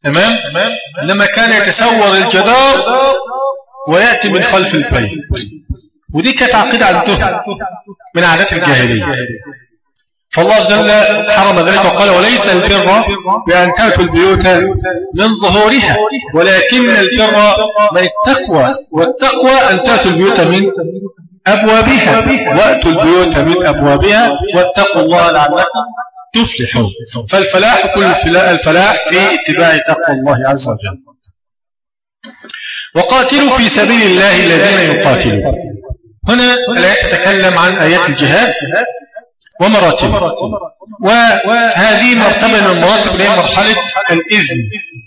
Speaker 1: تمام؟ لما كان يتسور الجدار ويأتي من خلف البيت. ودي كانت عقيدة عندهم من عادات الجاهلية. فالله وجل حرم ذلك وقال وليس البر بأن تأتوا البيوت من ظهورها ولكن البر من التقوى والتقوى أن تأتوا البيوت من أبوابها وأتوا البيوت من أبوابها واتقوا الله لعلكم تفلحون. فالفلاح كل الفلاح في اتباع تقوى الله عز وجل. وقاتلوا في سبيل الله الذين يقاتلون. هنا الآيات تتكلم عن آيات الجهاد ومراتب. وهذه مرتبة من المراتب اللي هي مرحلة الإذن.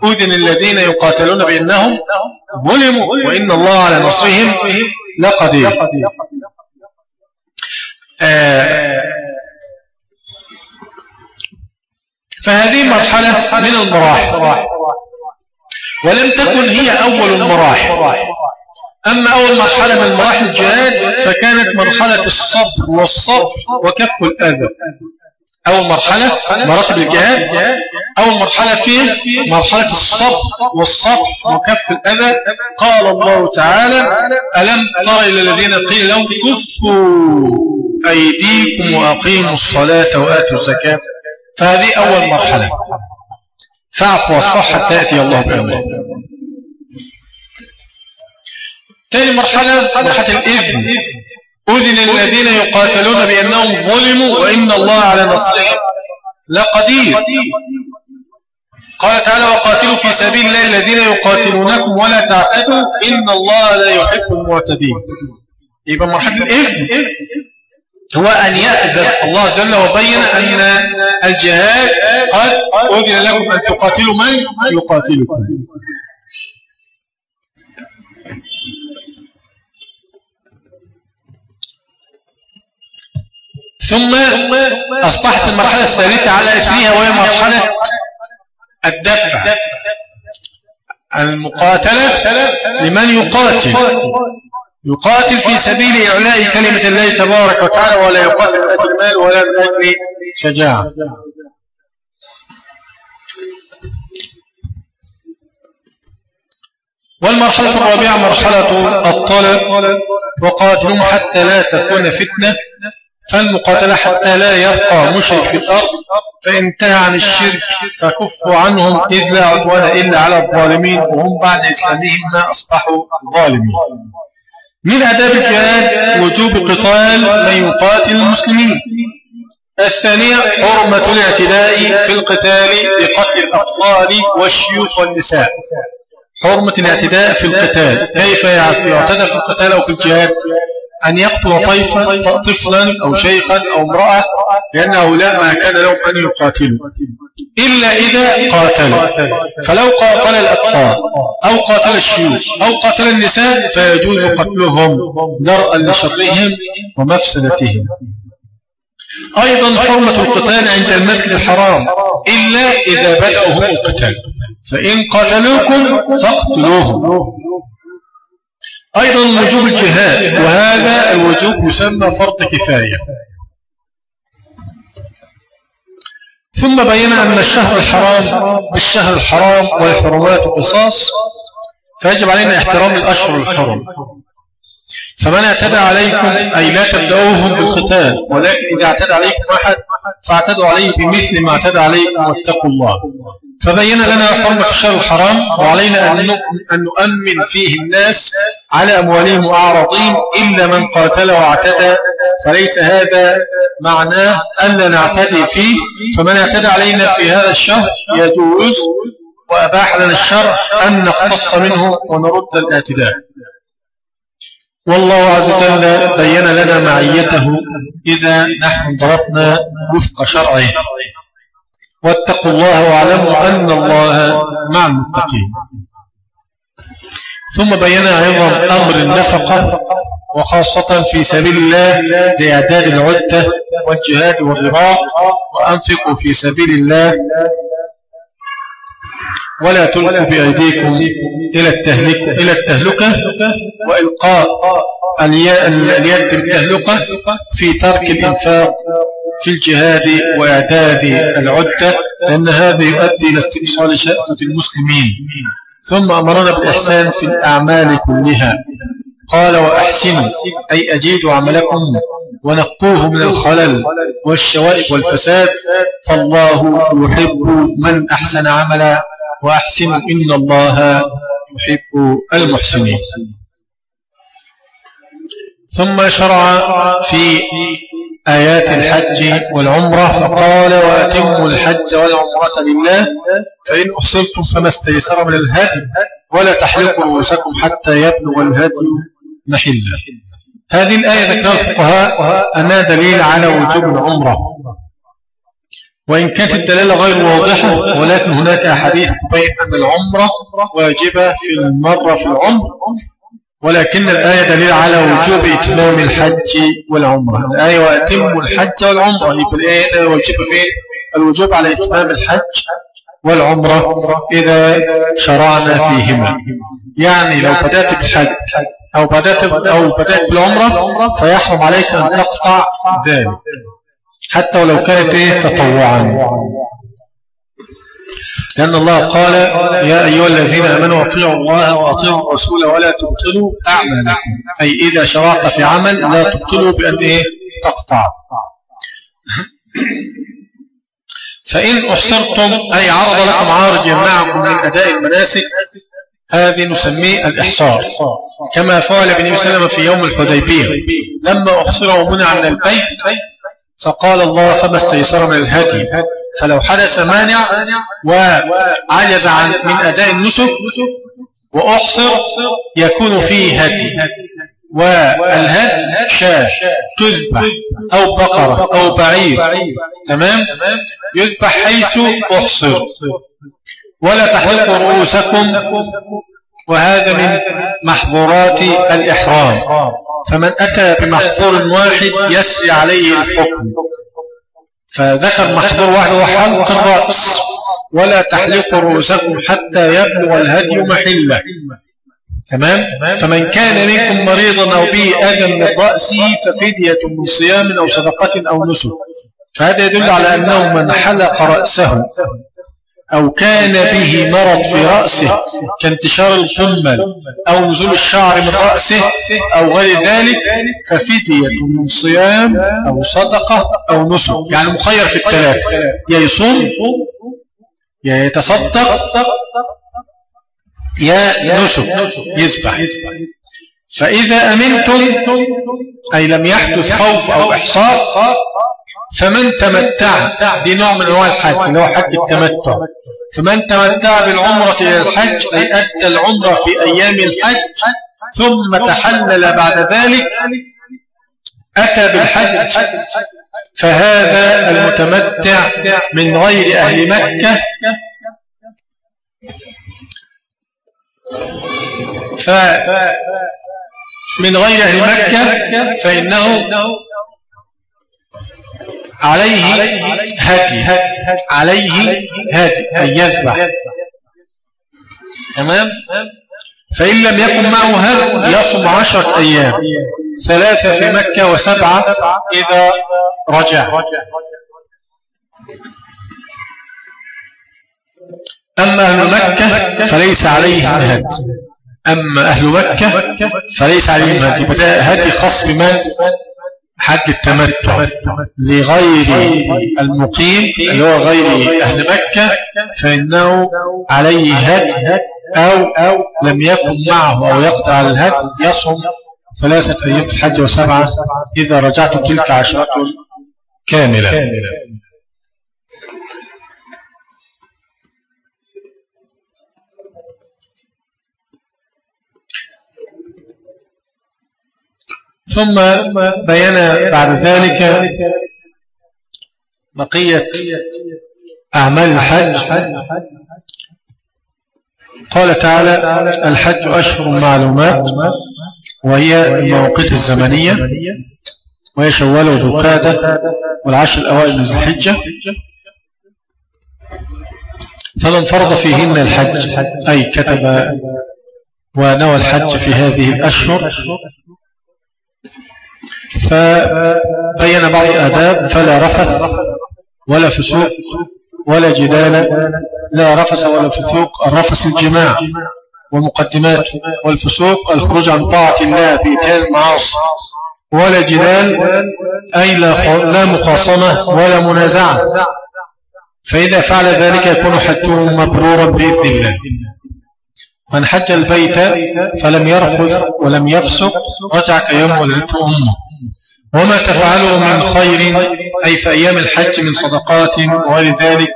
Speaker 1: أذن الذين يقاتلون بأنهم ظلموا وإن الله على نصرهم لقدير. آه فهذه مرحلة من المراحل. ولم تكن هي أول المراحل. أما أول مرحلة من مراحل الجهاد فكانت مرحلة الصبر والصبر وكف الأذى. أول مرحلة مراتب الجهاد أول مرحلة فيه مرحلة الصبر والصبر وكف الأذى. قال الله تعالى ألم تر إلى الذين قيل لهم كفوا أيديكم وأقيموا الصلاة وآتوا الزكاة فهذه أول مرحلة. فاعف واصفح حتى يأتي الله بأمره. ثاني مرحلة مرحلة الإذن. أذن الذين يقاتلون بأنهم ظلموا وإن الله على نصرهم لقدير. قال تعالى وقاتلوا في سبيل الله الذين يقاتلونكم ولا تعتدوا إن الله لا يحب المعتدين. يبقى مرحلة الإذن هو أن يأذن الله جل وبين أن الجهاد قد أذن لكم أن تقاتلوا من؟ يقاتلكم. ثم أصبحت المرحلة الثالثة على إثرها وهي مرحلة الدفع. المقاتلة لمن يقاتل. يقاتل في سبيل إعلاء كلمة الله تبارك وتعالى ولا يقاتل من أجل المال ولا من أجل شجاعة. والمرحلة الرابعة مرحلة الطلب. وقاتلهم حتى لا تكون فتنة. فالمقاتلة حتى لا يبقى مشرك في الأرض فانتهى عن الشرك فكفوا عنهم إذ لا عدوان إلا على الظالمين وهم بعد إسلامهم ما أصبحوا ظالمين. من أداب الجهاد وجوب قتال من يقاتل المسلمين. الثانية حرمة الاعتداء في القتال بقتل الأطفال والشيوخ والنساء. حرمة الاعتداء في القتال. كيف يعتدى في القتال أو في الجهاد؟ أن يقتل طيفا طفلا أو شيخا أو امرأة لأن هؤلاء ما كان لهم أن يقاتلوا إلا إذا قاتلوا فلو قاتل الأطفال أو قاتل الشيوخ أو قاتل النساء فيجوز قتلهم درءا لشرهم ومفسدتهم. أيضا حرمة القتال عند المسجد الحرام إلا إذا بدأوا هم القتال. فإن قتلوكم فاقتلوهم. أيضا وجوب الجهاد. وهذا الوجوب يسمى فرض كفاية. ثم بين أن الشهر الحرام بالشهر الحرام والحرمات قصاص فيجب علينا احترام الأشهر الحرم فمن اعتدى عليكم أي لا تبدأوهم بالقتال ولكن إذا اعتدى عليكم أحد فاعتدوا عليه بمثل ما اعتدى عليكم واتقوا الله. فبين لنا حرمة الشهر الحرام وعلينا أن نؤمن فيه الناس على أموالهم وأعراضهم إلا من قاتل واعتدى. فليس هذا معناه أن نعتدي فيه. فمن اعتدى علينا في هذا الشهر يجوز وأباح لنا الشرع أن نقتص منه ونرد الإعتداء. والله عز وجل بين لنا معيته إذا نحن ضربنا وفق شرعه. واتقوا الله واعلموا أن الله مع المتقين. ثم بين أيضا أمر النفقة وخاصة في سبيل الله لإعداد العدة والجهاد والرباط وأنفقوا في سبيل الله ولا تلقوا بأيديكم إلى التهلكة, إلى التهلكة وإلقاء اليد بالتهلكة في ترك الإنفاق في الجهاد وإعداد العدة لأن هذا يؤدي إلى استئصال شأفة المسلمين. ثم أمرنا بالإحسان في الأعمال كلها. قال وأحسنوا أي أجيدوا عملكم ونقوه من الخلل والشوائب والفساد فالله يحب من أحسن عملا. وأحسن إن الله يحب المحسنين. ثم شرع في آيات الحج والعمرة فقال وأتموا الحج والعمرة لله فإن أحصلتم فما استيسر من الهدي ولا تحلقوا رؤوسكم حتى يبلغ الهدي محلا. هذه الآية ذكرها الفقهاء أنها دليل على وجوب العمرة. وإن كانت الدلالة غير واضحة ولكن هناك أحاديث تبين أن العمرة واجبة في المرة في العمر ولكن الآية دليل على وجوب إتمام الحج والعمرة. الآية وأتم الحج والعمرة. يبقى الآية واجب فين؟ الوجوب على إتمام الحج والعمرة إذا شرعنا فيهما. يعني لو بدأت بالحج أو بدأت, أو بدأت بالعمرة فيحرم عليك أن تقطع ذلك. حتى ولو كانت إيه تطوعا. لأن الله قال يا أيها الذين أمنوا أطيعوا الله وأطيعوا الرسول ولا تبطلوا أعمالكم. أي إذا شرعت في عمل لا تبطلوا بأن إيه تقطع. فإن أحصرتم أي عرض لكم عارض يمنعكم من أداء المناسك هذه نسميه الإحصار. كما فعل ابن وسلم في يوم الحديبية. لما أحصر ومنع من البيت فقال الله فما استيسر من الهدي. فلو حدث مانع وعجز عن من أداء النسك وأحصر يكون فيه هدي. والهد شاة تذبح أو بقرة أو بعير. تمام؟ يذبح حيث أحصر. ولا تحلقوا رؤوسكم. وهذا من محظورات الإحرام. فمن أتى بمحظور واحد يسري عليه الحكم. فذكر محظور واحد هو حلق الرأس ولا تحلقوا رؤوسكم حتى يبلغ الهدي محله. تمام؟ فمن كان منكم مريضا أو به أذى من رأسه ففدية من صيام أو صدقة أو نسك. فهذا يدل على أنه من حلق رأسه. أو كان به مرض في رأسه كانتشار القمل أو نزول الشعر من رأسه أو غير ذلك ففدية من صيام أو صدقة أو نسك. يعني مخير في الثلاثة يا يصوم يا يتصدق يا نسك. يذبح. فإذا أمنتم أي لم يحدث خوف أو إحصار فمن تمتع دي نوع من أنواع الحج اللي هو حج التمتع. فمن تمتع بالعمرة إلى الحج أي أدى العمرة في أيام الحج ثم تحلل بعد ذلك أتى بالحج فهذا المتمتع من غير أهل مكة. فمن غير أهل مكة فإنه عليه هدي. عليه هدي. أن يذبح. تمام؟ فإن لم يكن معه هدي يصم عشرة أيام. ثلاثة في مكة وسبعة إذا رجع. أما أهل مكة فليس عليهم هدي. أما أهل مكة فليس عليهم هدي. هدي خاص بمن؟ حج التمتع لغير المقيم اللي هو غير أهل مكة فإنه عليه هدي أو لم يكن معه أو يقطع الهدي يصم ثلاثة أيام في الحج وسبعة إذا رجعت تلك عشرة كاملة. ثم بين بعد ذلك بقية أعمال الحج. قال تعالى الحج أشهر معلومات وهي المواقيت الزمنية وهي شوال وذو قادة والعشر الأوائل من الحجة. فمن فرض فيهن الحج أي كتب ونوى الحج في هذه الأشهر فبين بعض الآداب فلا رفث ولا فسوق ولا جدال لا رفث ولا فسوق الرفث الجماع ومقدمات والفسوق الخروج عن طاعة الله بإتيان المعاصي ولا جدال أي لا مخاصمة ولا منازعة. فإذا فعل ذلك يكون حجه مبرورا بإذن الله. من حج البيت فلم يرفث ولم يفسق رجع كيوم ولدته أمه. وما تفعله من خير أي في أيام الحج من صدقات ولذلك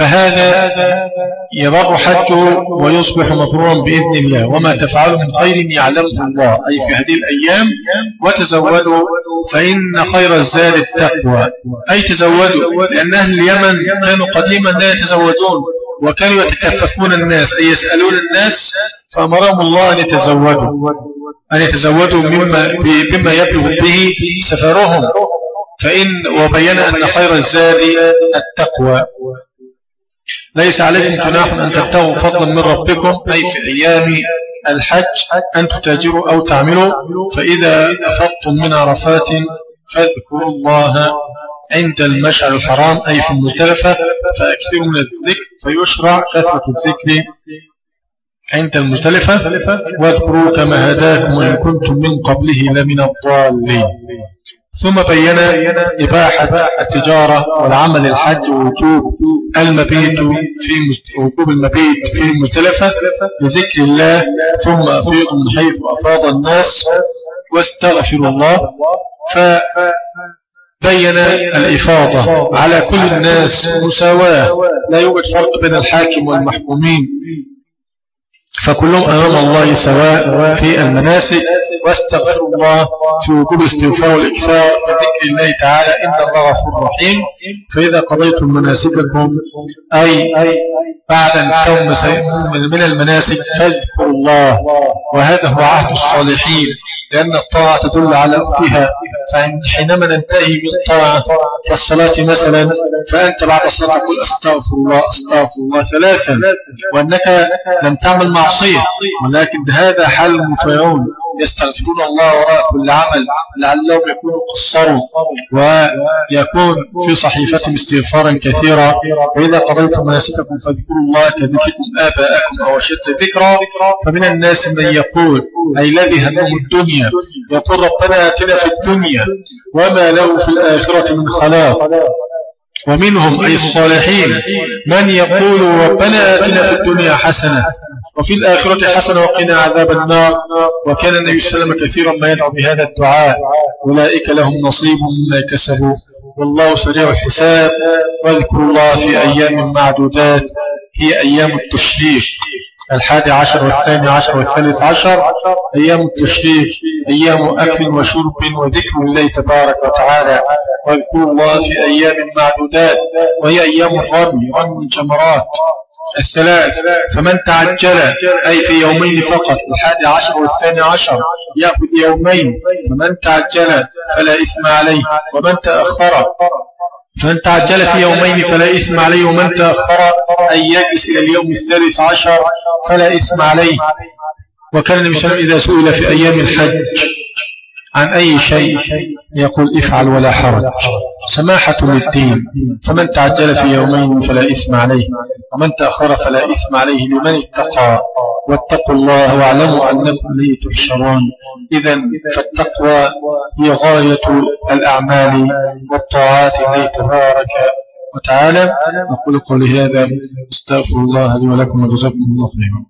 Speaker 1: فهذا يبر حجه ويصبح مبرورا بإذن الله. وما تفعله من خير يعلمه الله. أي في هذه الأيام وتزودوا فإن خير الزاد التقوى. أي تزودوا لأن أهل اليمن كانوا قديما لا يتزودون وكانوا يتكففون الناس أي يسألون الناس فأمرهم الله أن يتزودوا. أن يتزودوا مما, بما يبلغ به سفرهم. فإن وبين أن خير الزاد التقوى. ليس عليكم جناح أن تبتغوا فضلا من ربكم أي في أيام الحج أن تتاجروا أو تعملوا. فإذا أفضتم من عرفات فاذكروا الله عند المشعر الحرام أي في المزدلفة. فأكثروا من الذكر فيشرع كثرة الذكر عند المزدلفة. واذكروا كما هداكم وإن كنتم من قبله لمن الضالين. ثم بين إباحة التجارة والعمل الحج ووجوب المبيت في وجوب المبيت في المزدلفة لذكر الله ثم أفيض من حيث أفاض الناس واستغفر الله. فبين الإفاضة على كل الناس مساواة. لا يوجد فرق بين الحاكم والمحكومين. فكلهم أمام الله سواء في المناسك. واستغفروا الله في وجوب الاستغفار والإكثار بذكر الله تعالى إن الله غفور رحيم. فإذا قضيتم مناسككم أي بعد أن تنتم من المناسك فاذكروا الله وهذا هو عهد الصالحين. لأن الطاعة تدل على أختها فحينما ننتهي من طاعة كالصلاة مثلا فأنت بعد الصلاة تقول أستغفر الله أستغفر الله ثلاثا. وأنك لم تعمل معصية ولكن هذا حال المتيعون يستغفرون الله وراء كل عمل لعلهم يكونوا قصروا ويكون في صحيفتهم استغفارا كثيرا. فإذا قضيتم مناسككم فاذكروا الله كذكركم آباءكم أو شد ذكرى فمن الناس من يقول أي الذي همه الدنيا. يقول ربنا آتنا في الدنيا وما له في الآخرة من خلاق. ومنهم أي الصالحين من يقول ربنا آتنا في الدنيا حسنة. وفي الآخرة حسنة وقنا عذاب النار. وكان النبي صلى الله عليه وسلم كثيرا ما يدعو بهذا الدعاء. أولئك لهم نصيب مما كسبوا. والله سريع الحساب. واذكروا الله في أيام معدودات. هي أيام التشريق. الحادي عشر والثاني عشر والثالث عشر. أيام التشريق. أيام أكل وشرب وذكر الله تبارك وتعالى. واذكروا الله في أيام معدودات. وهي أيام الرمي رمي الجمرات. الثلاث فمن تعجل أي في يومين فقط الحادي عشر والثاني عشر يأخذ يومين فمن تعجل فلا إثم عليه ومن تأخر فمن تعجل في يومين فلا إثم عليه ومن تأخر أن يجلس إلى اليوم الثالث عشر فلا إثم عليه. وكان النبي صلى الله عليه وسلم إذا سئل في أيام الحج عن أي شيء يقول افعل ولا حرج. سماحة للدين فمن تعجل في يومين فلا إثم عليه ومن تأخر فلا إثم عليه لمن اتقى. واتقوا الله واعلموا أنكم لي تحشرون. إذا فالتقوى هي غاية الأعمال والطاعات لي تبارك وتعالى. أقول قولي هذا أستغفر الله لي ولكم وجزاكم الله خيرا.